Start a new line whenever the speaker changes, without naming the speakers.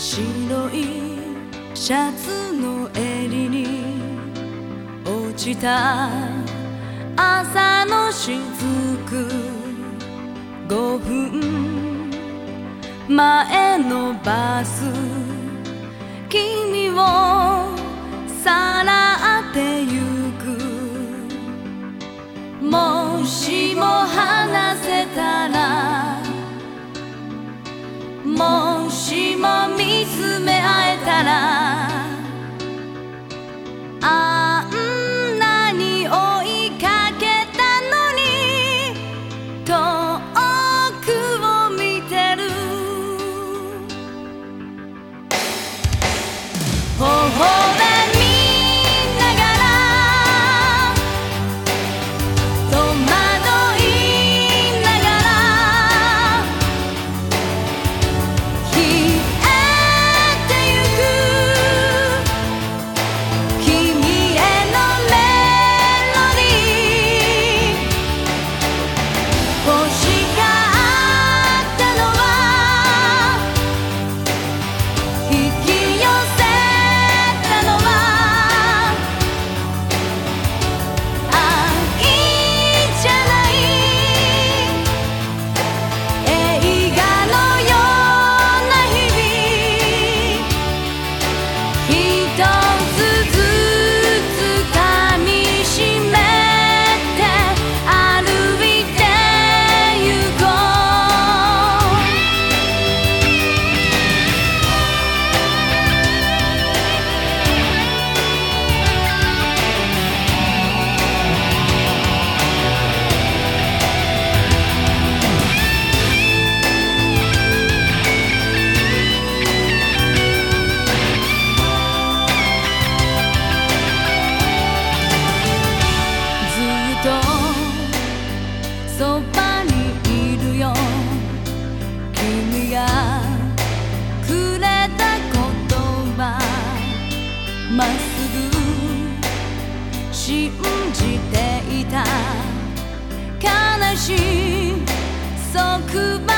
白いシャツの襟に落ちた朝のしずく5分前のバス。君信じていた。悲しい束縛